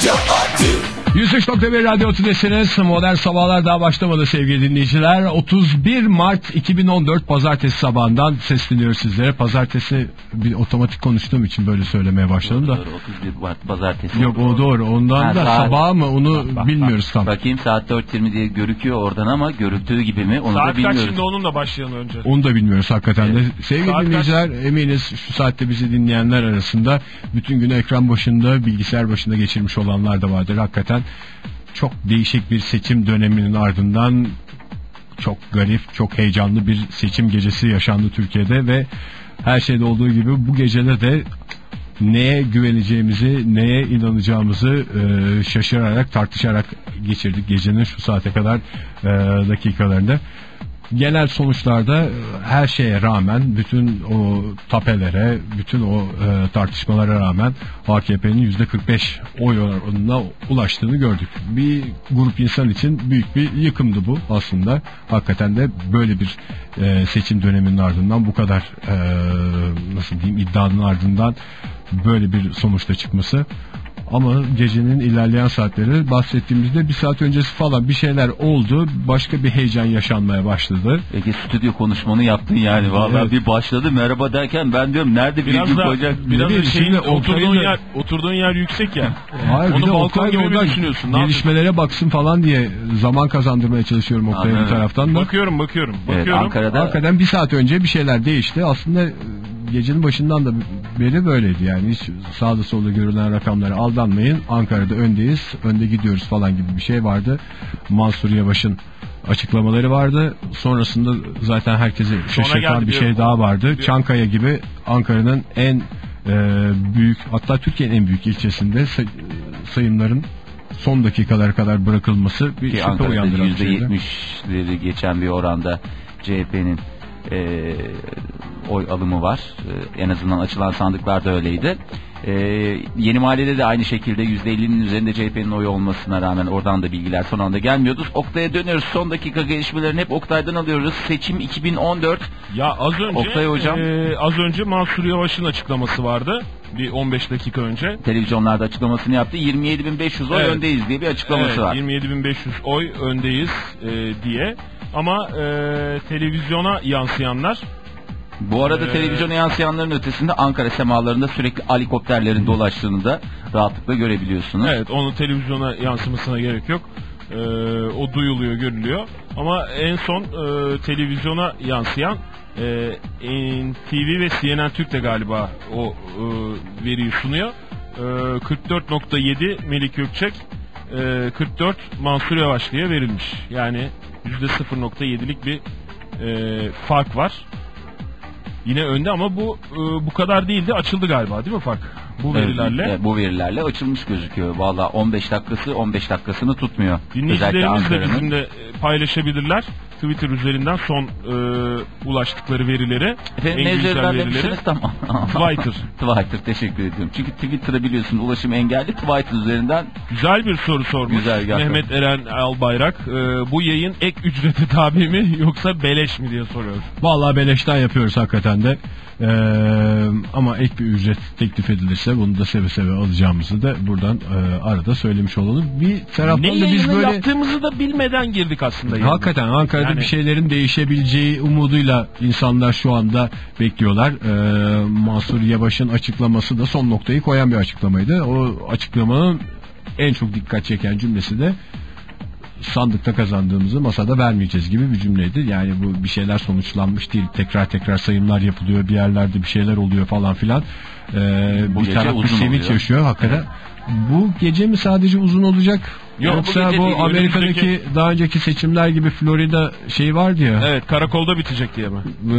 Radyo Otü. 103.1 Radyo Tülesi'niz Modern Sabahlar daha başlamadı sevgili dinleyiciler. 31 Mart 2014 Pazartesi sabahından sesleniyor sizlere. Pazartesi bir otomatik konuştuğum için böyle söylemeye başladım da. Doğru, 31 Mart pazartesi. Yok o doğru. Ondan Ha, da saat- sabah mı onu Bak, bak, bilmiyoruz bak. tam. Bakayım saat 4.20 diye görüküyor oradan ama görüktüğü gibi mi onu da Saat kaç bilmiyoruz. şimdi onunla başlayalım önce. Onu da bilmiyoruz hakikaten de. Sevgili Saat kaç? dinleyiciler eminiz şu saatte bizi dinleyenler arasında bütün günü ekran başında bilgisayar başında geçirmiş olanlar da vardır. Hakikaten çok değişik bir seçim döneminin ardından çok garip, çok heyecanlı bir seçim gecesi yaşandı Türkiye'de ve her şeyde olduğu gibi bu gecede de neye güveneceğimizi, neye inanacağımızı e, şaşırarak, tartışarak geçirdik gecenin şu saate kadar e, dakikalarında. Genel sonuçlarda e, her şeye rağmen, bütün o tapelere, bütün o e, tartışmalara rağmen AKP'nin %45 oy oranına ulaştığını gördük. Bir grup insan için büyük bir yıkımdı bu aslında. Hakikaten de böyle bir e, seçim döneminin ardından bu kadar e, nasıl diyeyim iddianın ardından böyle bir sonuçta çıkması. Ama gecenin ilerleyen saatleri bahsettiğimizde bir saat öncesi falan bir şeyler oldu. Başka bir heyecan yaşanmaya başladı. Ege stüdyo konuşmanı yaptın yani. Vallahi Evet. bir başladı merhaba derken ben diyorum nerede bir Biraz gün da, koyacak. biraz da şeyin, oturduğun da- yer, oturduğun yer yüksek ya. Hayır, bir Onu balkon gibi mi düşünüyorsun? Gelişmelere baksın falan diye zaman kazandırmaya çalışıyorum Oktay'ın bir taraftan da. Bakıyorum bakıyorum. Evet, Bakıyorum. Ankara'da Hakikaten bir saat önce bir şeyler değişti. Aslında gecenin başından da beri böyleydi yani. Hiç sağda solda görülen rakamlara aldanmayın. Ankara'da öndeyiz, önde gidiyoruz falan gibi bir şey vardı. Mansur Yavaş'ın açıklamaları vardı. Sonrasında zaten herkesi şaşırtan bir şey daha vardı. bir- Çankaya gibi Ankara'nın en e, büyük hatta Türkiye'nin en büyük ilçesinde say- sayımların son dakikalara kadar bırakılması bir ki şüphe Ankara'da uyandıran bir şeydi. %70'leri geçen bir oranda CHP'nin e, oy alımı var. E, en azından açılan sandıklarda öyleydi. E, yeni mahallede de aynı şekilde %50'nin üzerinde CHP'nin oyu olmasına rağmen oradan da bilgiler son anda gelmiyordu. Oktay'a dönüyoruz. Son dakika gelişmelerini hep Oktay'dan alıyoruz. Seçim 2014. Ya az önce Oktay hocam. e, az önce Mansur Yavaş'ın açıklaması vardı. Bir 15 dakika önce. Televizyonlarda açıklamasını yaptı. 27.500 oy Evet. öndeyiz diye bir açıklaması Evet, var. 27.500 oy öndeyiz e, diye. Ama e, televizyona yansıyanlar Bu arada Ee, televizyona yansıyanların ötesinde Ankara semalarında sürekli helikopterlerin dolaştığını da rahatlıkla görebiliyorsunuz. Evet onun televizyona yansımasına gerek yok. Ee, o duyuluyor, görülüyor. Ama en son e, televizyona yansıyan e, NTV ve CNN Türk de galiba o e, veriyi sunuyor. E, 44.7 Melik Gökçek, e, 44 Mansur Yavaş diye verilmiş. Yani %0.7'lik bir e, fark var. Yine önde ama bu e, bu kadar değildi. Açıldı galiba değil mi fark? Bu verilerle. evet, bu verilerle açılmış gözüküyor. Valla 15 dakikası 15 dakikasını tutmuyor. Dinleyicilerimiz de bizimle e, paylaşabilirler. Twitter üzerinden son e, ulaştıkları verileri. Efendim en ne güncel demişsiniz tamam. Twitter. Twitter teşekkür ediyorum. Çünkü Twitter'a biliyorsun ulaşım engelli. Twitter üzerinden Güzel bir soru sormuş Güzel, gerçekten. Mehmet Eren Albayrak. E, bu yayın ek ücrete tabi mi yoksa beleş mi diye soruyor. Vallahi beleşten yapıyoruz hakikaten de. Ee, ama ek bir ücret teklif edilirse bunu da seve seve alacağımızı da buradan e, arada söylemiş olalım. Bir taraftan Ne da biz böyle yaptığımızı da bilmeden girdik aslında. hakikaten Ankara'da Yani- bir şeylerin değişebileceği umuduyla insanlar şu anda bekliyorlar. Ee, Mansur Yavaş'ın açıklaması da son noktayı koyan bir açıklamaydı. O açıklamanın en çok dikkat çeken cümlesi de sandıkta kazandığımızı masada vermeyeceğiz gibi bir cümleydi. Yani bu bir şeyler sonuçlanmış değil. Tekrar tekrar sayımlar yapılıyor. Bir yerlerde bir şeyler oluyor falan filan. Ee, Bu bir taraf bir sevinç oluyor. yaşıyor hakikaten. Bu gece mi sadece uzun olacak? Yok, bu Yoksa gece bu, değil, Amerika'daki önümüzdeki- daha önceki seçimler gibi Florida şey vardı ya. Evet karakolda bitecek diye mi? e,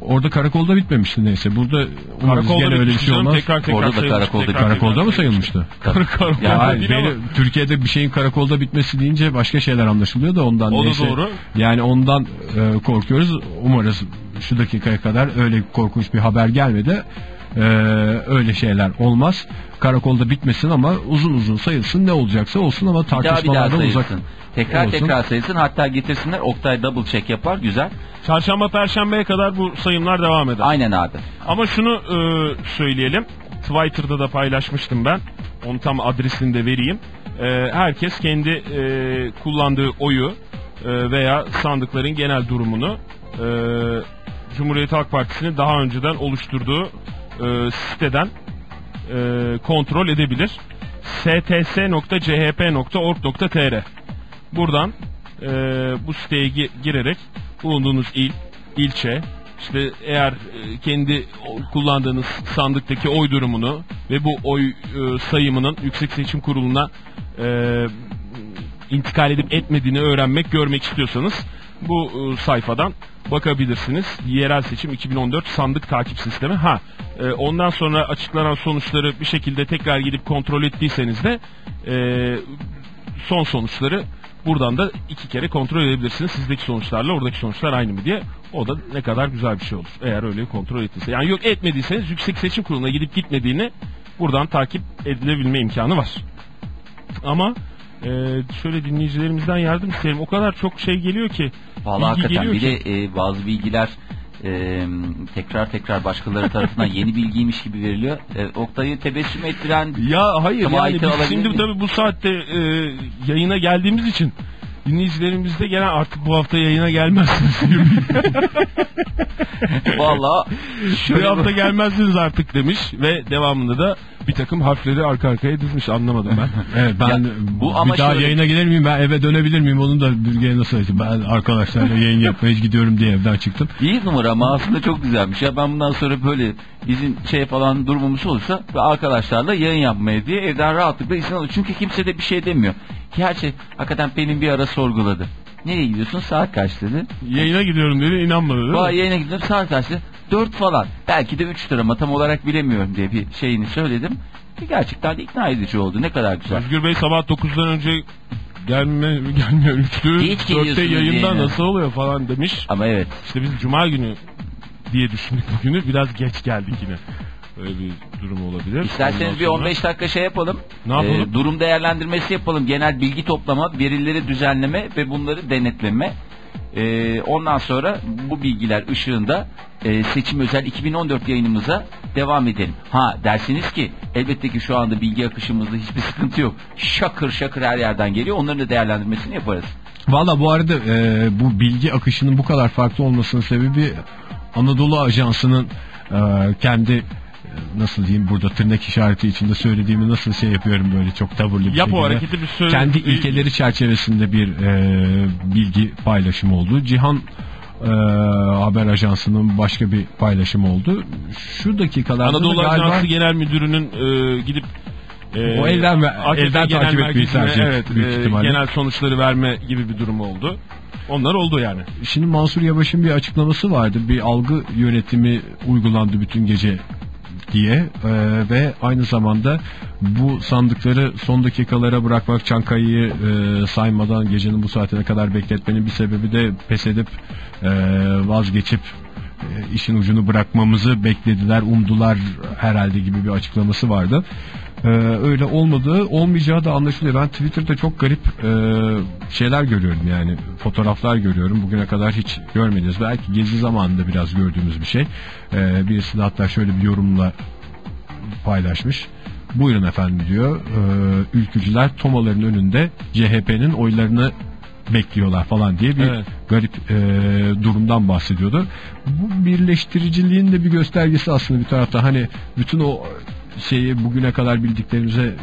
orada karakolda bitmemişti neyse. Burada Karakolda gene öyle bir şey olmaz. Tekrar tekrar Orada da karakolda- tekrar Karakolda mı sayılmış. sayılmıştı? Karakolda Ya Yani hayır, değil ama- beni- Türkiye'de bir şeyin karakolda bitmesi deyince başka şeyler anlaşılıyor da ondan O da neyse. doğru. Yani ondan e, korkuyoruz. Umarız şu dakikaya kadar öyle korkunç bir haber gelmedi. E, öyle şeyler olmaz. Karakolda bitmesin ama uzun uzun sayılsın ne olacaksa olsun ama tartışmalardan uzak. Tekrar olsun. tekrar sayılsın. Hatta getirsinler Oktay double check yapar. Güzel. Çarşamba Perşembe'ye kadar bu sayımlar devam eder. Aynen abi. Ama şunu e, söyleyelim. Twitter'da da paylaşmıştım ben. Onun tam adresini de vereyim. E, herkes kendi e, kullandığı oyu e, veya sandıkların genel durumunu e, Cumhuriyet Halk Partisi'nin daha önceden oluşturduğu e, siteden e, kontrol edebilir. stс.chp.org.tr Buradan e, bu siteye gi- girerek bulunduğunuz il, ilçe, işte eğer e, kendi kullandığınız sandıktaki oy durumunu ve bu oy e, sayımının Yüksek Seçim Kurulu'na e, intikal edip etmediğini öğrenmek, görmek istiyorsanız bu e, sayfadan bakabilirsiniz. Yerel seçim 2014 sandık takip sistemi. Ha, e, ondan sonra açıklanan sonuçları bir şekilde tekrar gidip kontrol ettiyseniz de e, son sonuçları buradan da iki kere kontrol edebilirsiniz. Sizdeki sonuçlarla oradaki sonuçlar aynı mı diye. O da ne kadar güzel bir şey olur. Eğer öyle kontrol ettiyse. Yani yok etmediyseniz Yüksek Seçim Kurulu'na gidip gitmediğini buradan takip edilebilme imkanı var. Ama e, şöyle dinleyicilerimizden yardım isterim. O kadar çok şey geliyor ki. Bilgi hakikaten bir de e, bazı bilgiler e, tekrar tekrar başkaları tarafından yeni bilgiymiş gibi veriliyor. E, Oktay'ı tebessüm ettiren Ya hayır yani biz şimdi tabii bu saatte e, yayına geldiğimiz için dinleyicilerimiz de gene artık bu hafta yayına gelmezsiniz. Vallahi Bir şöyle hafta gelmezsiniz artık demiş ve devamında da bir takım harfleri arka arkaya dizmiş anlamadım ben. Evet ben Ya, bu ama bir daha şöyle- yayına gelir miyim? Ben eve dönebilir miyim? Onu da Bilge'ye nasıl söyleyeyim? Ben arkadaşlarla yayın yapmaya gidiyorum diye evden çıktım. iyi numara ama aslında çok güzelmiş. Ya ben bundan sonra böyle bizim şey falan durumumuz olursa ve arkadaşlarla yayın yapmaya diye evden rahatlıkla izin alıyor. Çünkü kimse de bir şey demiyor. Gerçi hakikaten Pelin bir ara sorguladı. Nereye gidiyorsun? Saat kaç dedi. Yayına gidiyorum dedi inanmadı değil Vay mi? yayına gidiyorum saat kaçtı? 4 falan. Belki de 3 lira ama tam olarak bilemiyorum diye bir şeyini söyledim. Ve gerçekten de ikna edici oldu. Ne kadar güzel. Özgür Bey sabah 9'dan önce gelme gelmiyor 3'tü. Geç 4'te geliyorsunuz yayında yayına. nasıl oluyor falan demiş. Ama evet. İşte biz cuma günü diye düşündük bugünü biraz geç geldik yine. Öyle bir durum olabilir. İsterseniz Ondan bir sonra- 15 dakika şey yapalım. Ne yapalım? Ee, durum değerlendirmesi yapalım. Genel bilgi toplama, verileri düzenleme ve bunları denetleme. Ee, ondan sonra bu bilgiler ışığında e, seçim özel 2014 yayınımıza devam edelim. Ha dersiniz ki elbette ki şu anda bilgi akışımızda hiçbir sıkıntı yok. Şakır şakır her yerden geliyor. Onların da değerlendirmesini yaparız. Valla bu arada e, bu bilgi akışının bu kadar farklı olmasının sebebi Anadolu Ajansı'nın e, kendi nasıl diyeyim burada tırnak işareti içinde söylediğimi nasıl şey yapıyorum böyle çok tavırlı bir Yap o şekilde. hareketi bir söyle. Kendi ilkeleri çerçevesinde bir e, bilgi paylaşımı oldu. Cihan e, Haber Ajansı'nın başka bir paylaşımı oldu. Şu dakikalarda Anadolu da galiba Ajansı Genel Müdürü'nün e, gidip e, O elden ve- elden takip etmeyi tercih evet, büyük e, ihtimalle. genel sonuçları verme gibi bir durum oldu. Onlar oldu yani. Şimdi Mansur Yavaş'ın bir açıklaması vardı. Bir algı yönetimi uygulandı bütün gece diye Ee, ve aynı zamanda bu sandıkları son dakikalara bırakmak Çankaya'yı e, saymadan gecenin bu saatine kadar bekletmenin bir sebebi de pes edip e, vazgeçip e, işin ucunu bırakmamızı beklediler, umdular herhalde gibi bir açıklaması vardı. Ee, öyle olmadığı olmayacağı da anlaşılıyor. Ben Twitter'da çok garip e, şeyler görüyorum yani fotoğraflar görüyorum. Bugüne kadar hiç görmediniz. Belki gezi zamanında biraz gördüğümüz bir şey. Ee, birisi de hatta şöyle bir yorumla paylaşmış. Buyurun efendim diyor. Ee, ülkücüler tomaların önünde CHP'nin oylarını bekliyorlar falan diye bir Evet. garip e, durumdan bahsediyordu. Bu birleştiriciliğin de bir göstergesi aslında bir tarafta. Hani bütün o şeyi bugüne kadar bildiklerimize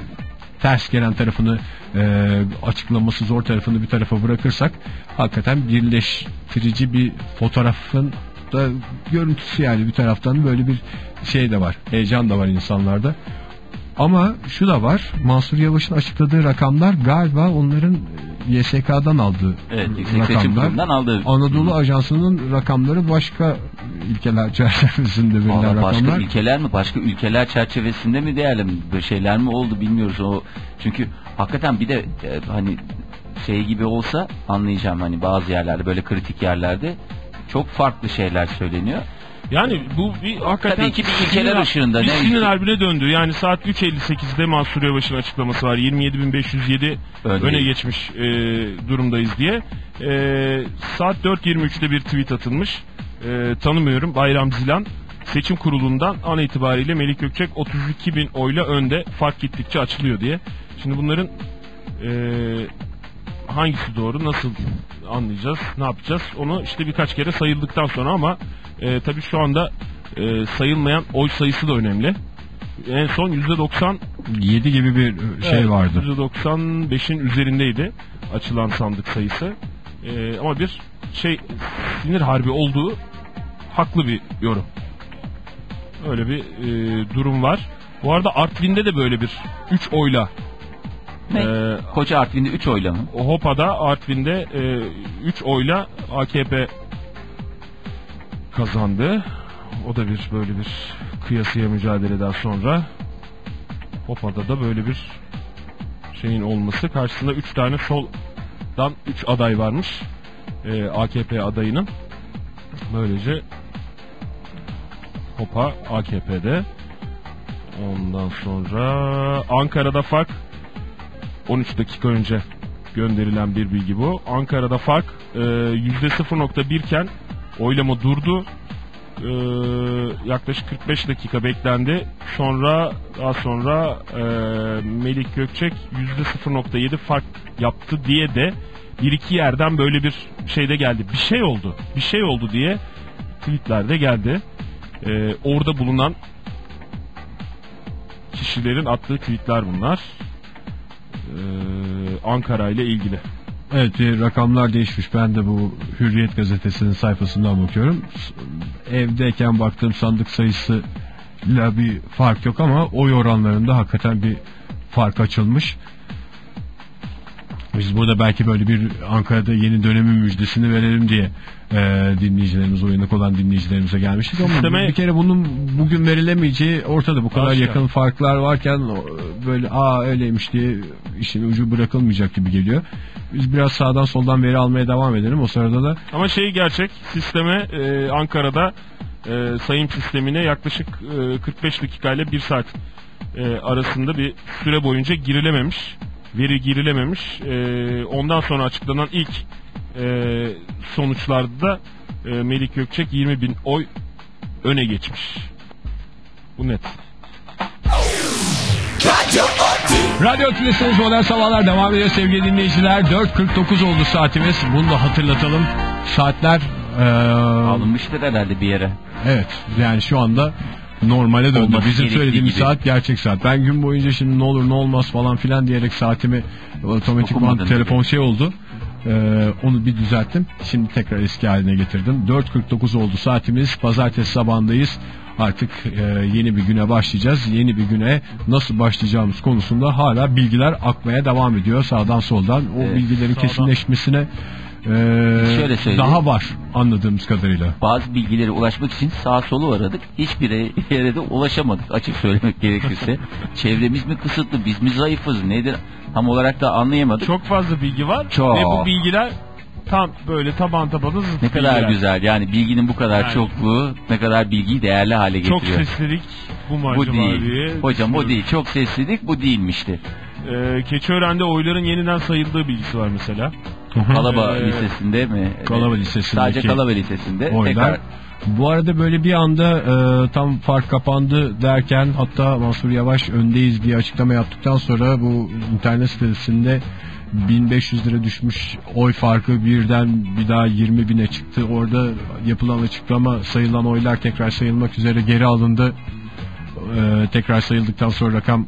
ters gelen tarafını e, açıklaması zor tarafını bir tarafa bırakırsak hakikaten birleştirici bir fotoğrafın da görüntüsü yani bir taraftan böyle bir şey de var. Heyecan da var insanlarda. Ama şu da var. Mansur Yavaş'ın açıkladığı rakamlar galiba onların e, YSK'dan aldığı Evet, rakamlar. Aldığı. Anadolu Ajansı'nın rakamları başka ilkeler çerçevesinde verilen Valla başka rakamlar. ülkeler mi başka ülkeler çerçevesinde mi değerli böyle şeyler mi oldu bilmiyoruz o çünkü hakikaten bir de e, hani şey gibi olsa anlayacağım hani bazı yerlerde böyle kritik yerlerde çok farklı şeyler söyleniyor. Yani bu bir hakikaten Tabii ki bir ilkeler sinir- ışığında bir ne sinir harbine döndü. Yani saat 3.58'de Mansur Yavaş'ın açıklaması var. 27.507 Öyle öne geçmiş e, durumdayız diye. E, saat 4.23'te bir tweet atılmış. E, tanımıyorum. Bayram Zilan. seçim kurulundan an itibariyle Melik Gökçek 32 bin oyla önde fark gittikçe açılıyor diye. Şimdi bunların e, hangisi doğru nasıl anlayacağız ne yapacağız onu işte birkaç kere sayıldıktan sonra ama e, tabii şu anda e, sayılmayan oy sayısı da önemli. En son %90 7 gibi bir şey Evet, vardı. %95'in üzerindeydi açılan sandık sayısı. Ee, ama bir şey sinir harbi olduğu haklı bir yorum. Öyle bir e, durum var. Bu arada Artvin'de de böyle bir 3 oyla Ne? e, Koca Artvin'de 3 oyla mı? Hopa'da Artvin'de 3 oyla AKP kazandı. O da bir böyle bir kıyasıya mücadeleden sonra Hopa'da da böyle bir şeyin olması karşısında 3 tane soldan 3 aday varmış. Ee, AKP adayının. Böylece Hopa AKP'de. Ondan sonra Ankara'da fark 13 dakika önce gönderilen bir bilgi bu. Ankara'da fark e, %0.1 iken oylama durdu. E, yaklaşık 45 dakika beklendi. Sonra daha sonra e, Melik Gökçek %0.7 fark yaptı diye de bir iki yerden böyle bir şey de geldi. Bir şey oldu. Bir şey oldu diye tweetler de geldi. E, orada bulunan kişilerin attığı tweetler bunlar. Ee, Ankara ile ilgili. Evet e, rakamlar değişmiş. Ben de bu Hürriyet gazetesinin sayfasından bakıyorum. Evdeyken baktığım sandık sayısıyla bir fark yok ama oy oranlarında hakikaten bir fark açılmış. Biz burada belki böyle bir Ankara'da yeni dönemin müjdesini verelim diye e, dinleyicilerimiz, uyanık olan dinleyicilerimize gelmiştik ama Sisteme- bir kere bunun bugün verilemeyeceği ortada. Bu kadar Aşikar. yakın farklar varken böyle aa öyleymiş diye işin ucu bırakılmayacak gibi geliyor. Biz biraz sağdan soldan veri almaya devam edelim. O sırada da Ama şey gerçek sisteme e, Ankara'da e, sayım sistemine yaklaşık e, 45 dakika ile 1 saat e, arasında bir süre boyunca girilememiş. Veri girilememiş. E, ondan sonra açıklanan ilk e, sonuçlarda da e, Melik Gökçek 20 bin oy öne geçmiş. Bu net. Radyo Tülesi'niz Modern Sabahlar devam ediyor sevgili dinleyiciler. 4.49 oldu saatimiz. Bunu da hatırlatalım. Saatler eee, Alınmıştır herhalde bir yere. evet yani şu anda normale döndü. Olması Bizim söylediğimiz gibi. saat gerçek saat. Ben gün boyunca şimdi ne olur ne olmaz falan filan diyerek saatimi otomatikman telefon şey oldu. Eee, onu bir düzelttim. Şimdi tekrar eski haline getirdim. 4.49 oldu saatimiz. Pazartesi sabahındayız. Artık eee, yeni bir güne başlayacağız. Yeni bir güne nasıl başlayacağımız konusunda hala bilgiler akmaya devam ediyor sağdan soldan. O Evet, bilgilerin sağdan. kesinleşmesine eee, Şöyle söyleyeyim. daha var anladığımız kadarıyla. Bazı bilgilere ulaşmak için sağ solu aradık. Hiçbir yere de ulaşamadık açık söylemek gerekirse. Çevremiz mi kısıtlı, biz mi zayıfız nedir tam olarak da anlayamadık. Çok fazla bilgi var Çok. ve bu bilgiler tam böyle taban tabana zıt ne kadar bilgiler. güzel yani bilginin bu kadar Yani. çokluğu ne kadar bilgiyi değerli hale Çok getiriyor. seslilik bu mu bu değil. diye Hocam o değil. Çok seslilik bu değilmişti. Ee, Keçiören'de oyların yeniden sayıldığı bilgisi var mesela. Kalaba Lisesi'nde mi? Kalaba Evet. Lisesi'ndeki Sadece Kalaba Lisesi'nde. oylar. Tekrar Bu arada böyle bir anda e, tam fark kapandı derken hatta Mansur Yavaş öndeyiz diye açıklama yaptıktan sonra bu internet sitesinde 1500 lira düşmüş oy farkı birden bir daha 20 bine çıktı. Orada yapılan açıklama sayılan oylar tekrar sayılmak üzere geri alındı. E, tekrar sayıldıktan sonra rakam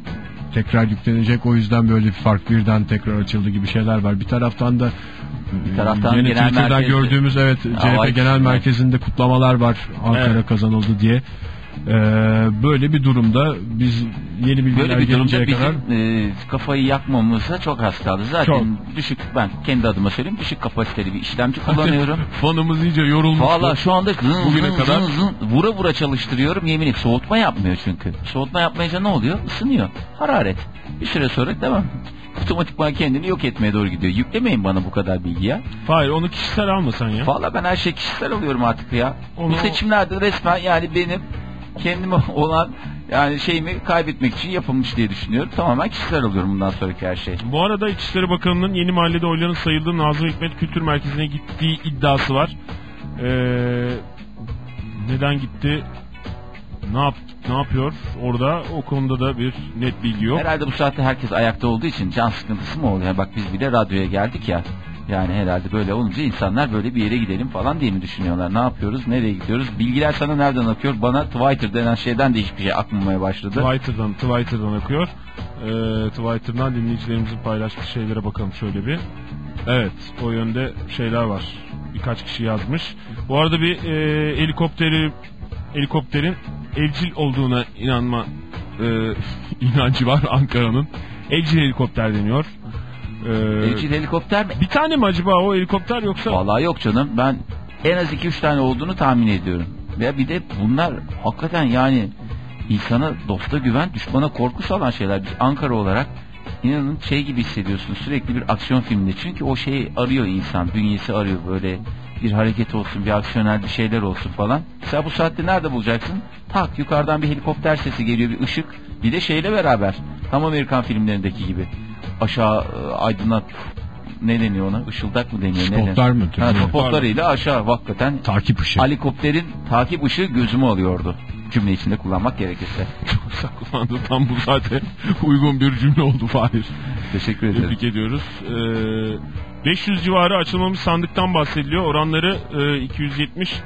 tekrar yüklenecek. O yüzden böyle bir fark birden tekrar açıldı gibi şeyler var. Bir taraftan da Bir taraftan yine genel merkezde- gördüğümüz evet CHP Genel. Merkezi'nde kutlamalar var. Ankara Evet. kazanıldı diye. Ee, böyle bir durumda biz yeni bilgiler Böyle bir durumda gelinceye bizim kadar e, kafayı yakmamıza çok kaldı. Zaten Çok. düşük ben kendi adıma söyleyeyim düşük kapasiteli bir işlemci kullanıyorum. Fanımız iyice yorulmuş. Valla şu anda zın Bugüne zın kadar- zın zın vura vura çalıştırıyorum yemin ederim. Soğutma yapmıyor çünkü. Soğutma yapmayınca ne oluyor? Isınıyor. Hararet. Bir süre sonra devam. Otomatikman kendini yok etmeye doğru gidiyor. Yüklemeyin bana bu kadar bilgi ya. Hayır onu kişisel almasan ya. Valla ben her şey kişisel alıyorum artık ya. Onu- Bu seçimlerde resmen yani benim kendime olan yani şeyimi kaybetmek için yapılmış diye düşünüyorum. Tamamen kişisel alıyorum bundan sonraki her şey. Bu arada İçişleri Bakanı'nın yeni mahallede oyların sayıldığı Nazım Hikmet Kültür Merkezi'ne gittiği iddiası var. Ee, neden gitti ne yap ne yapıyor orada o konuda da bir net bilgi yok. Herhalde bu saatte herkes ayakta olduğu için can sıkıntısı mı oluyor? Bak biz bir de radyoya geldik ya. Yani herhalde böyle olunca insanlar böyle bir yere gidelim falan diye mi düşünüyorlar? Ne yapıyoruz? Nereye gidiyoruz? Bilgiler sana nereden akıyor? Bana Twitter denen şeyden de hiçbir şey akmamaya başladı. Twitter'dan Twitter'dan akıyor. Ee, Twitter'dan dinleyicilerimizin paylaştığı şeylere bakalım şöyle bir. Evet, o yönde şeyler var. Birkaç kişi yazmış. Bu arada bir e, helikopteri helikopterin evcil olduğuna inanma e, inancı var Ankara'nın. Evcil helikopter deniyor. Ee, Evcil helikopter mi? bir tane mi acaba o helikopter yoksa? Vallahi yok canım. Ben en az 2-3 tane olduğunu tahmin ediyorum. Ve bir de bunlar hakikaten yani insana dosta güven, düşmana korku salan şeyler. Biz Ankara olarak inanın şey gibi hissediyorsun sürekli bir aksiyon filminde. Çünkü o şeyi arıyor insan, bünyesi arıyor böyle bir hareket olsun, bir aksiyonel bir şeyler olsun falan. Mesela bu saatte nerede bulacaksın? Tak yukarıdan bir helikopter sesi geliyor, bir ışık. Bir de şeyle beraber. Tam Amerikan filmlerindeki gibi. Aşağı e, aydınlat ne deniyor ona? Işıldak mı deniyor? Ne Spotlar mı? Ha, spotlarıyla aşağı hakikaten Takip ışığı. helikopterin takip ışığı gözümü alıyordu. Cümle içinde kullanmak gerekirse. Saklandı tam bu zaten uygun bir cümle oldu Fahir. Teşekkür ederim. Tebrik ediyoruz. Ee, 500 civarı açılmamış sandıktan bahsediliyor. Oranları e, 270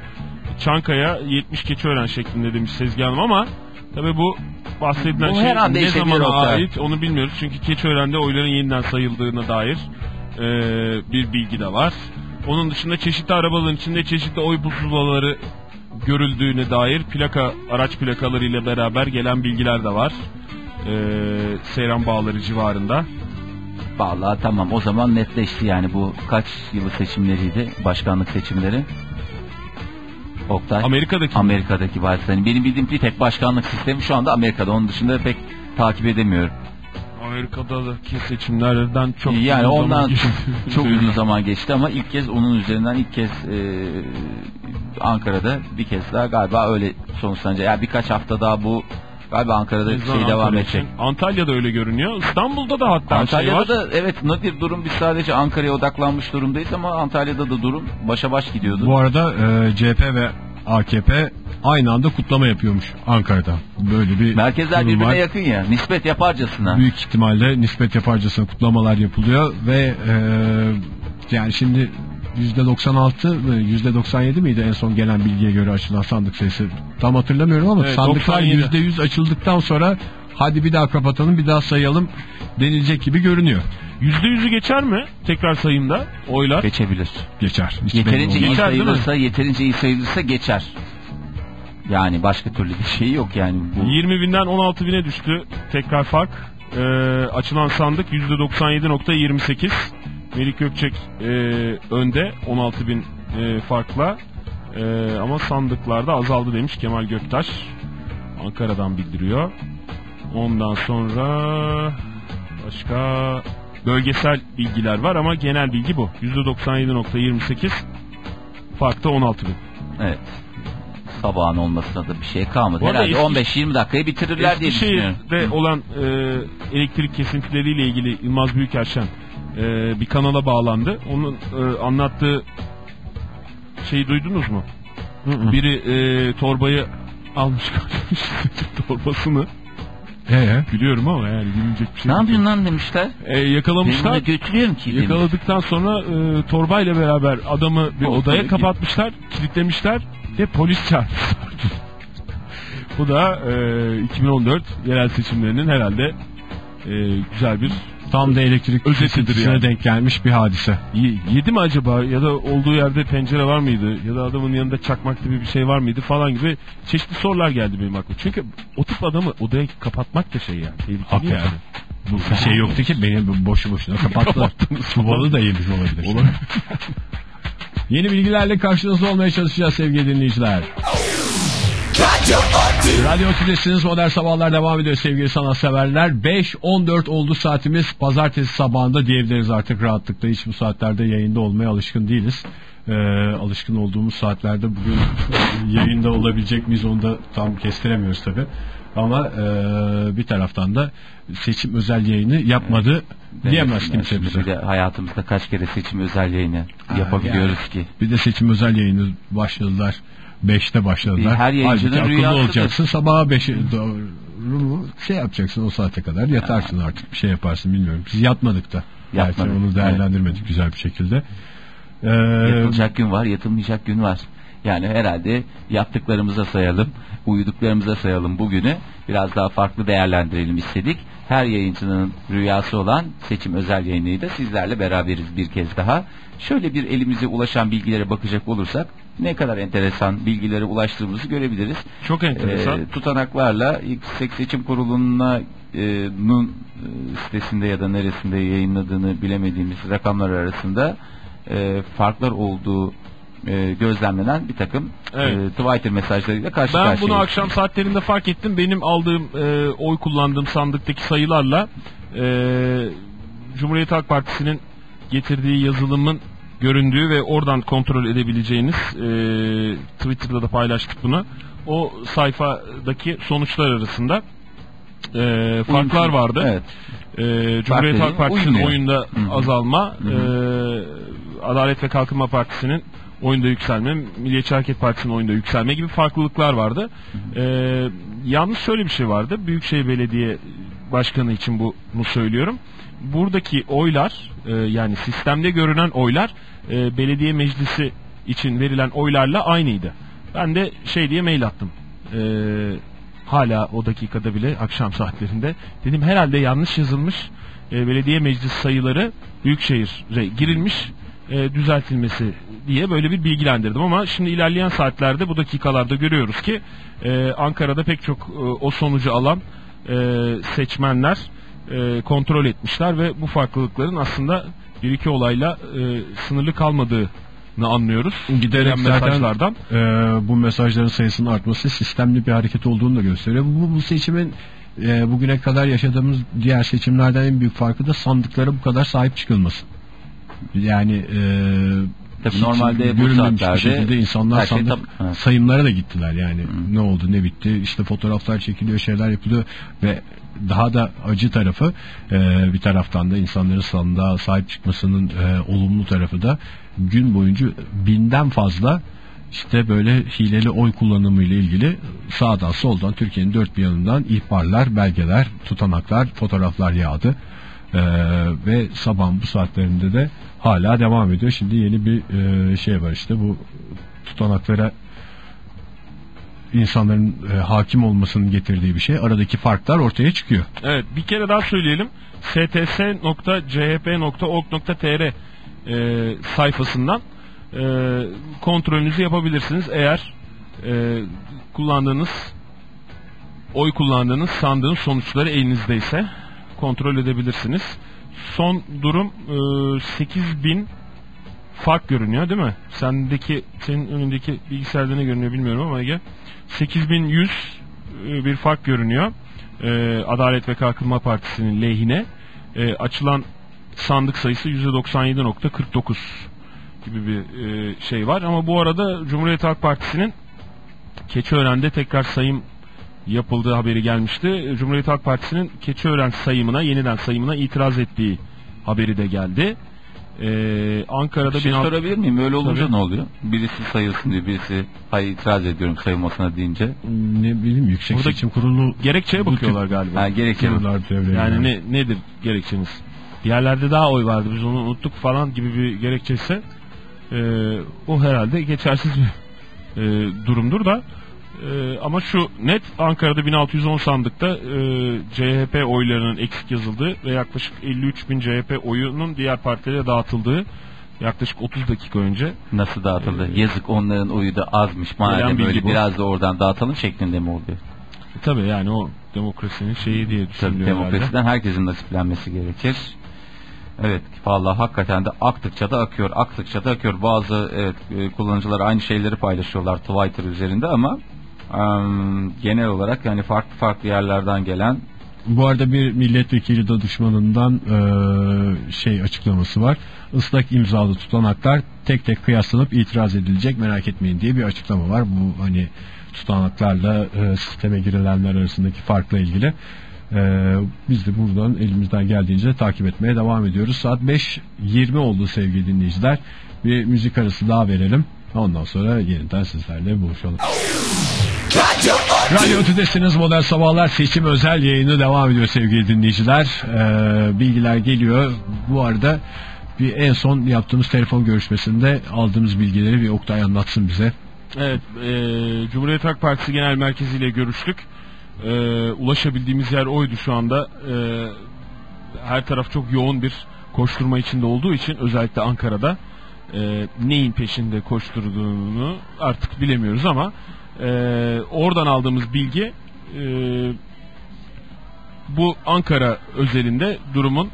Çankaya, 70 Keçiören şeklinde demiş Sezgi Hanım ama tabi bu bahsedilen Bu şey ne zamana ait onu bilmiyoruz. Çünkü Keçiören'de oyların yeniden sayıldığına dair e, bir bilgi de var. Onun dışında çeşitli arabaların içinde çeşitli oy pusulaları görüldüğüne dair plaka araç plakalarıyla beraber gelen bilgiler de var. Ee, Seyran Bağları civarında. Vallahi tamam o zaman netleşti yani bu kaç yılı seçimleriydi başkanlık seçimleri. Oktay. Amerika'daki Amerika'daki valisi. Benim bildiğim bir tek başkanlık sistemi şu anda Amerika'da. Onun dışında pek takip edemiyorum. Amerika'daki seçimlerden çok yani ondan çok uzun zaman geçti ama ilk kez onun üzerinden ilk kez e, Ankara'da bir kez daha galiba öyle sonuçlanacak. Yani birkaç hafta daha bu galiba Ankara'da şey zaman devam Ankara edecek. Antalya'da öyle görünüyor. İstanbul'da da hatta Antalya'da şey var. da evet nadir durum biz sadece Ankara'ya odaklanmış durumdayız ama Antalya'da da durum başa baş gidiyordu. Bu arada e, CHP ve AKP aynı anda kutlama yapıyormuş Ankara'da. Böyle bir Merkezler birbirine var. yakın ya. Nispet yaparcasına. Büyük ihtimalle nispet yaparcasına kutlamalar yapılıyor ve e, yani şimdi %96 mı %97 miydi en son gelen bilgiye göre açılan sandık sayısı tam hatırlamıyorum ama Evet, sandıklar 97. %100 açıldıktan sonra hadi bir daha kapatalım bir daha sayalım denilecek gibi görünüyor. %100'ü geçer mi tekrar sayımda oylar? Geçebilir. Geçer. Hiç Yeterince iyi. Geçer, sayılırsa, yeterince iyi sayılırsa geçer. Yani başka türlü bir şey yok yani. Bu 20 binden 16 bine düştü tekrar fark. Ee, açılan sandık %97.28. Melik Gökçek e, önde 16 bin e, farkla. E, ama sandıklarda azaldı demiş Kemal Göktaş. Ankara'dan bildiriyor. Ondan sonra başka bölgesel bilgiler var ama genel bilgi bu. %97.28 farkta 16 bin. evet. Sabahın olmasına da bir şey kalmadı. Herhalde eski- 15-20 dakikayı bitirirler diye düşünüyorum. Eskişehir'de olan e, elektrik kesintileriyle ilgili Yılmaz Büyükerşen e, bir kanala bağlandı. Onun e, anlattığı şeyi duydunuz mu? Biri e, torbayı almış kaçmış torbasını. Ee, Gülüyorum ama yani gülünecek bir şey Ne yapıyorsun lan demişler. E, yakalamışlar. bunu götürüyorum ki demiş. Yakaladıktan sonra e, torbayla beraber adamı bir Polis odaya ki. kapatmışlar, kilitlemişler ve polis çağırmışlar. Bu da e, 2014 yerel seçimlerinin herhalde e, güzel bir tam da elektrik Özetidir yani. denk gelmiş bir hadise. Y- yedi mi acaba ya da olduğu yerde pencere var mıydı ya da adamın yanında çakmak gibi bir şey var mıydı falan gibi çeşitli sorular geldi benim aklıma. Çünkü o tip adamı odaya kapatmak da şey yani. Tehlikeli yani. Bu bir şey yoktu ki beni boşu boşuna kapattılar. Subalı da yemiş olabilir. Yeni bilgilerle karşınızda olmaya çalışacağız sevgili dinleyiciler. Radyo Tülesi'niz Modern Sabahlar devam ediyor sevgili sanatseverler. 5.14 oldu saatimiz. Pazartesi sabahında diyebiliriz artık rahatlıkla. Hiç bu saatlerde yayında olmaya alışkın değiliz. Ee, alışkın olduğumuz saatlerde bugün yayında olabilecek miyiz onu da tam kestiremiyoruz tabi. Ama e, bir taraftan da seçim özel yayını yapmadı diyemez Demesinler. kimse bize. Bir de hayatımızda kaç kere seçim özel yayını yapabiliyoruz yani. ki. Bir de seçim özel yayını başladılar. 5'te başladılar. Her yayıncının Halbuki akıllı olacaksın sabaha 5'e doğru şey yapacaksın o saate kadar yatarsın artık bir şey yaparsın bilmiyorum. Biz yatmadık da. Gerçi Yatmadık, onu değerlendirmedik güzel bir şekilde. Ee, Yatılacak gün var, yatılmayacak gün var. Yani herhalde yaptıklarımıza sayalım, uyuduklarımıza sayalım bugünü. Biraz daha farklı değerlendirelim istedik. Her yayıncının rüyası olan seçim özel yayınıyla sizlerle beraberiz bir kez daha. Şöyle bir elimize ulaşan bilgilere bakacak olursak ne kadar enteresan bilgilere ulaştığımızı görebiliriz. Çok enteresan. Ee, tutanaklarla Yüksek Seçim Kurulu'na e, nun e, sitesinde ya da neresinde yayınladığını bilemediğimiz rakamlar arasında e, farklar olduğu e, gözlemlenen bir takım Evet. e, Twitter mesajlarıyla karşı Ben karşıyayız. bunu akşam saatlerinde fark ettim. Benim aldığım e, oy kullandığım sandıktaki sayılarla e, Cumhuriyet Halk Partisi'nin getirdiği yazılımın göründüğü ve oradan kontrol edebileceğiniz e, Twitter'da da paylaştık bunu. O sayfadaki sonuçlar arasında e, farklar vardı. Evet. E, Cumhuriyet Halk Partisi'nin oyunda Hı hı. azalma, Hı e, Adalet ve Kalkınma Partisi'nin oyunda yükselme, Milliyetçi Hareket Partisi'nin oyunda yükselme gibi farklılıklar vardı. E, yalnız şöyle bir şey vardı. Büyükşehir Belediye Başkanı için bunu söylüyorum. Buradaki oylar e, yani sistemde görünen oylar e, belediye meclisi için verilen oylarla aynıydı. Ben de şey diye mail attım. E, hala o dakikada bile akşam saatlerinde dedim herhalde yanlış yazılmış e, belediye meclis sayıları büyükşehir'e girilmiş e, düzeltilmesi diye böyle bir bilgilendirdim ama şimdi ilerleyen saatlerde bu dakikalarda görüyoruz ki e, Ankara'da pek çok e, o sonucu alan e, seçmenler e, kontrol etmişler ve bu farklılıkların aslında bir iki olayla e, sınırlı kalmadığını anlıyoruz. Giderek mesajlardan. e, bu mesajların sayısının artması sistemli bir hareket olduğunu da gösteriyor. Bu, bu seçimin e, bugüne kadar yaşadığımız diğer seçimlerden en büyük farkı da sandıklara bu kadar sahip çıkılması. Yani e, Tabii hiç normalde bu saatlerde şekilde insanlar şey sandık tab- sayımlara da gittiler yani. Ne oldu ne bitti işte fotoğraflar çekiliyor şeyler yapılıyor ve daha da acı tarafı e, bir taraftan da insanların sandığa sahip çıkmasının e, olumlu tarafı da gün boyunca binden fazla işte böyle hileli oy kullanımı ile ilgili sağdan soldan Türkiye'nin dört bir yanından ihbarlar, belgeler, tutanaklar, fotoğraflar yağdı. Ee, ve sabahın bu saatlerinde de hala devam ediyor. Şimdi yeni bir e, şey var işte bu tutanaklara insanların e, hakim olmasının getirdiği bir şey. Aradaki farklar ortaya çıkıyor. Evet bir kere daha söyleyelim. stс.chp.org.tr e, sayfasından e, kontrolünüzü yapabilirsiniz. Eğer e, kullandığınız oy kullandığınız sandığın sonuçları elinizdeyse kontrol edebilirsiniz. Son durum e, 8000 fark görünüyor değil mi? Sendeki senin önündeki bilgisayarda ne görünüyor bilmiyorum ama Ege. 8100 e, bir fark görünüyor. E, Adalet ve Kalkınma Partisi'nin lehine. E, açılan sandık sayısı %97.49 gibi bir e, şey var. Ama bu arada Cumhuriyet Halk Partisi'nin Keçiören'de tekrar sayım yapıldığı haberi gelmişti. Cumhuriyet Halk Partisi'nin Keçiören sayımına, yeniden sayımına itiraz ettiği haberi de geldi. Ee, Ankara'da Bir şey 1600 sorabilir miyim? Öyle olunca Tabii. ne oluyor? Birisi sayılsın diyor, birisi hayır itiraz ediyorum sayılmasına deyince. Ne bileyim Yüksek Burada Seçim Kurulu gerekçeye bakıyorlar galiba. Ha, gerekçe Yani giriyor. ne nedir gerekçeniz? Diğerlerde daha oy vardı biz onu unuttuk falan gibi bir gerekçeyse e, o herhalde geçersiz bir e, durumdur da e, ama şu net Ankara'da 1610 sandıkta e, CHP oylarının eksik yazıldığı ve yaklaşık 53 bin CHP oyunun diğer partilere dağıtıldığı yaklaşık 30 dakika önce Nasıl dağıtıldı? Yazık onların oyu da azmış. Madem böyle bu. biraz da oradan dağıtalım şeklinde mi oluyor? tabi yani o demokrasinin şeyi diye Tabii düşünülüyor herhalde. demokrasiden herkesin nasiplenmesi gerekir. Evet vallahi hakikaten de aktıkça da akıyor, aktıkça da akıyor. Bazı evet, e, kullanıcılar aynı şeyleri paylaşıyorlar Twitter üzerinde ama genel olarak yani farklı farklı yerlerden gelen Bu arada bir milletvekili danışmanından e, şey açıklaması var. Islak imzalı tutanaklar tek tek kıyaslanıp itiraz edilecek merak etmeyin diye bir açıklama var. Bu hani tutanaklarla e, sisteme girilenler arasındaki farkla ilgili. E, biz de buradan elimizden geldiğince takip etmeye devam ediyoruz. Saat 5.20 oldu sevgili dinleyiciler. Bir müzik arası daha verelim. Ondan sonra yeniden sizlerle buluşalım. Radyo Tüdesiniz Modern Sabahlar seçim özel yayını devam ediyor sevgili dinleyiciler. Ee, bilgiler geliyor. Bu arada bir en son yaptığımız telefon görüşmesinde aldığımız bilgileri bir Oktay anlatsın bize. Evet, e, Cumhuriyet Halk Partisi Genel Merkezi ile görüştük. E, ulaşabildiğimiz yer oydu şu anda. E, her taraf çok yoğun bir koşturma içinde olduğu için özellikle Ankara'da e, neyin peşinde koşturduğunu artık bilemiyoruz ama e, oradan aldığımız bilgi e, bu Ankara özelinde durumun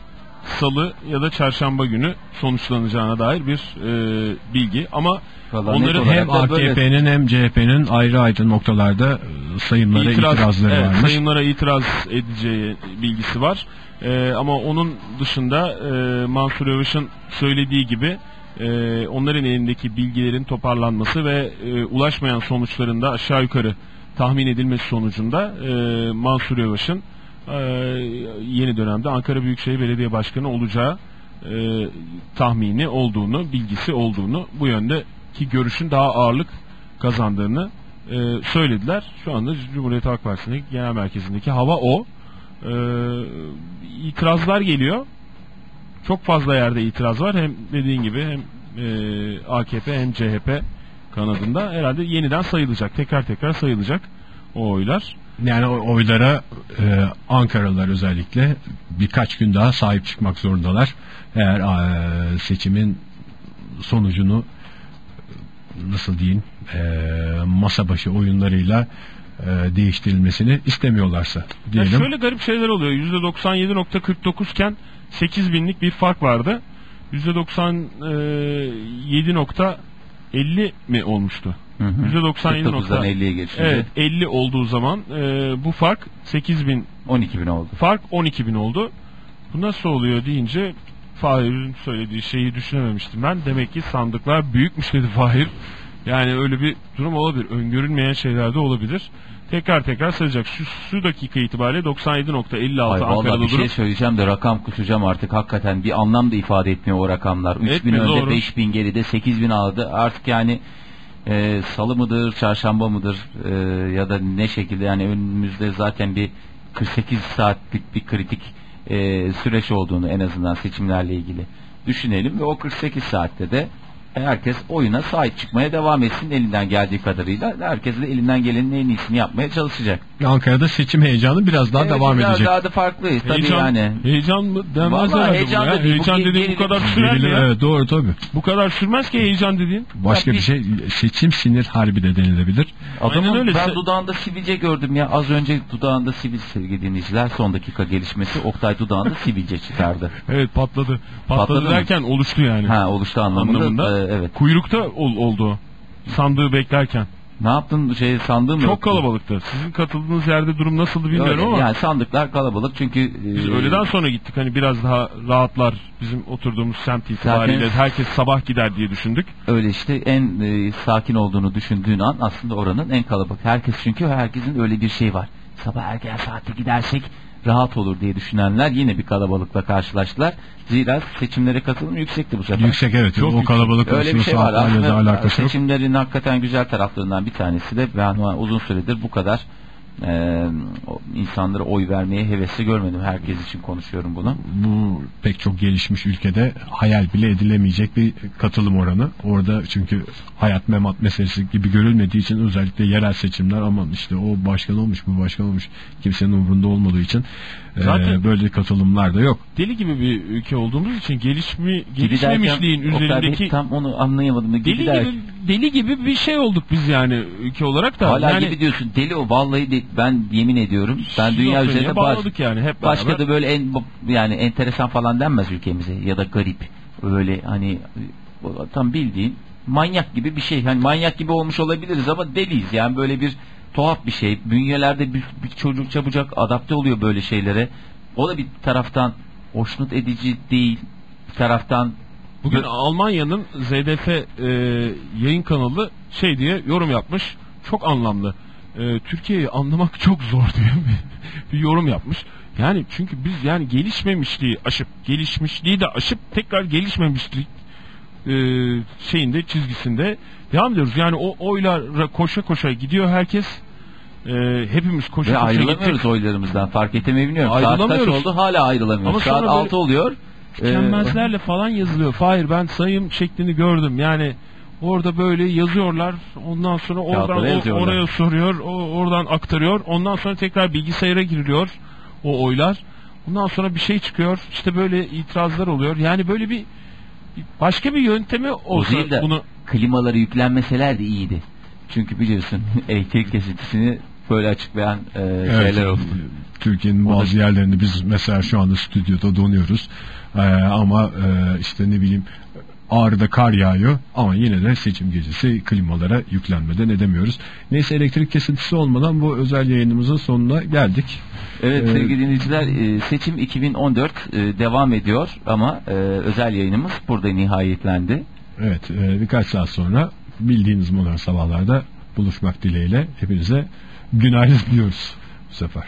salı ya da çarşamba günü sonuçlanacağına dair bir e, bilgi ama Vallahi onların Hem AKP'nin hem CHP'nin ayrı ayrı noktalarda e, sayımlara İtiraz- itirazları evet, varmış. sayımlara itiraz edeceği bilgisi var. Ee, ama onun dışında e, Mansur Yavaş'ın söylediği gibi e, onların elindeki bilgilerin toparlanması ve e, ulaşmayan sonuçlarında aşağı yukarı tahmin edilmesi sonucunda e, Mansur Yavaş'ın e, yeni dönemde Ankara Büyükşehir Belediye Başkanı olacağı e, tahmini olduğunu, bilgisi olduğunu, bu yöndeki görüşün daha ağırlık kazandığını e, söylediler. Şu anda Cumhuriyet Halk Partisi'ndeki genel merkezindeki hava o. E, itirazlar geliyor. Çok fazla yerde itiraz var. Hem dediğin gibi hem e, AKP hem CHP kanadında herhalde yeniden sayılacak. Tekrar tekrar sayılacak o oylar. Yani o oylara e, Ankaralılar özellikle birkaç gün daha sahip çıkmak zorundalar. Eğer e, seçimin sonucunu nasıl diyeyim e, masa başı oyunlarıyla e, değiştirilmesini istemiyorlarsa Ya diyelim. şöyle garip şeyler oluyor. %97.49 iken 8 binlik bir fark vardı. %97.50 mi olmuştu? Hı hı. %97 49'dan 50'ye geçince Evet 50 olduğu zaman e, bu fark 8 bin 12 bin oldu. fark 12 bin oldu. Bu nasıl oluyor deyince Fahir'in söylediği şeyi düşünememiştim ben. Demek ki sandıklar büyükmüş dedi Fahir. Yani öyle bir durum olabilir. Öngörülmeyen şeyler de olabilir. Tekrar tekrar sayacak. Şu, şu dakika itibariyle 97.56 Ay vallahi Ankara'da bir şey durum. söyleyeceğim de rakam kusacağım artık hakikaten bir anlam da ifade etmiyor o rakamlar. 3000 Etmiyor, önde doğru. 5000 geride 8000 aldı artık yani e, salı mıdır çarşamba mıdır e, ya da ne şekilde yani önümüzde zaten bir 48 saatlik bir kritik e, süreç olduğunu en azından seçimlerle ilgili düşünelim ve o 48 saatte de herkes oyuna sahip çıkmaya devam etsin elinden geldiği kadarıyla. Herkes de elinden gelenin en iyisini yapmaya çalışacak. Ankara'da seçim heyecanı biraz daha Evet, devam biraz edecek. Daha da farklı. Tabii Heyecan, yani. heyecan mı Vallahi herhalde heyecan bu ya. değil, Heyecan dediğin bu kadar sürer mi evet doğru tabii. Bu kadar sürmez ki heyecan dediğin. Başka Ya bir şey seçim sinir harbi de denilebilir. Adamın Aynen öyle. ben dudağında sivilce gördüm ya. Az önce dudağında sivil sevgili dinleyiciler. Son dakika gelişmesi. Oktay dudağında sivilce çıkardı. Evet patladı. Patladı, Patladı derken oluştu yani. Ha oluştu anlamında. Anlamında. Ee, evet. Kuyrukta ol, oldu. Sandığı beklerken. Ne yaptın şey sandığın mı? Çok kalabalıktı. Sizin katıldığınız yerde durum nasıldı bilmiyorum Öyle, ama Yani sandıklar kalabalık çünkü biz e, öğleden sonra gittik. Hani biraz daha rahatlar bizim oturduğumuz semt itibariyle. Zaten- Herkes sabah gider diye düşündük. öyle işte en e, sakin olduğunu düşündüğün an aslında oranın en kalabalık. Herkes çünkü herkesin öyle bir şey var. Sabah erken saatte gidersek rahat olur diye düşünenler yine bir kalabalıkla karşılaştılar. Zira seçimlere katılım yüksekti bu sefer. Yüksek evet. Çok o yüksek. kalabalık Öyle bir şey var aslında alakası yok. seçimlerin hakikaten güzel taraflarından bir tanesi de ben uzun süredir bu kadar e, o insanlara oy vermeye hevesli görmedim. Herkes için konuşuyorum bunu. bu pek çok gelişmiş ülkede hayal bile edilemeyecek bir katılım oranı. Orada çünkü hayat memat meselesi gibi görülmediği için özellikle yerel seçimler aman işte o başkan olmuş bu başkan olmuş kimsenin umurunda olmadığı için Zaten- böyle katıklımlar da yok. Deli gibi bir ülke olduğumuz için gelişmi, gelişmemişliğin derken, üzerindeki tam onu anlayamadım. Gibi deli derken- gibi deli gibi bir şey olduk biz yani ülke olarak da. Hala yani, gibi diyorsun. Deli o. Vallahi de- ben yemin ediyorum. Ben dünya üzerinde baş, bağladık yani hep başka da böyle en yani enteresan falan denmez ülkemize ya da garip. Öyle hani tam bildiğin manyak gibi bir şey. Hani manyak gibi olmuş olabiliriz ama deliyiz. Yani böyle bir tuhaf bir şey. Bünyelerde bir, bir çocuk çabucak adapte oluyor böyle şeylere. O da bir taraftan hoşnut edici değil. Bir taraftan Bugün Almanya'nın ZDF e, yayın kanalı şey diye yorum yapmış. Çok anlamlı. E, Türkiye'yi anlamak çok zor diye bir yorum yapmış. Yani çünkü biz yani gelişmemişliği aşıp gelişmişliği de aşıp tekrar gelişmemişlik e, şeyinde çizgisinde devam ediyoruz. Yani o oylara koşa koşa gidiyor herkes. E, hepimiz koşa Ve koşa ayrılamıyoruz gittik. oylarımızdan. Fark etmeyi bilmiyorum. Saat kaç oldu hala ayrılamıyoruz. Ama Saat sonra 6 oluyor. Ee, Tükenmezlerle falan yazılıyor. Hayır ben sayım şeklini gördüm. Yani orada böyle yazıyorlar. Ondan sonra oradan o- oraya soruyor. O, oradan aktarıyor. Ondan sonra tekrar bilgisayara giriliyor o oylar. Ondan sonra bir şey çıkıyor. İşte böyle itirazlar oluyor. Yani böyle bir başka bir yöntemi o olsa değil de bunu klimaları yüklenmeseler de iyiydi. Çünkü biliyorsun elektrik kesintisini böyle açıklayan e, Evet, şeyler oldu. Türkiye'nin O da- bazı yerlerinde biz mesela şu anda stüdyoda donuyoruz. Ee, ama e, işte ne bileyim Ağrı'da kar yağıyor ama yine de seçim gecesi klimalara yüklenmeden edemiyoruz. Neyse elektrik kesintisi olmadan bu özel yayınımızın sonuna geldik. Evet Ee, sevgili dinleyiciler e, seçim 2014 e, devam ediyor ama e, özel yayınımız burada nihayetlendi. Evet e, birkaç saat sonra bildiğiniz modern sabahlarda buluşmak dileğiyle hepinize günaydın diyoruz bu sefer.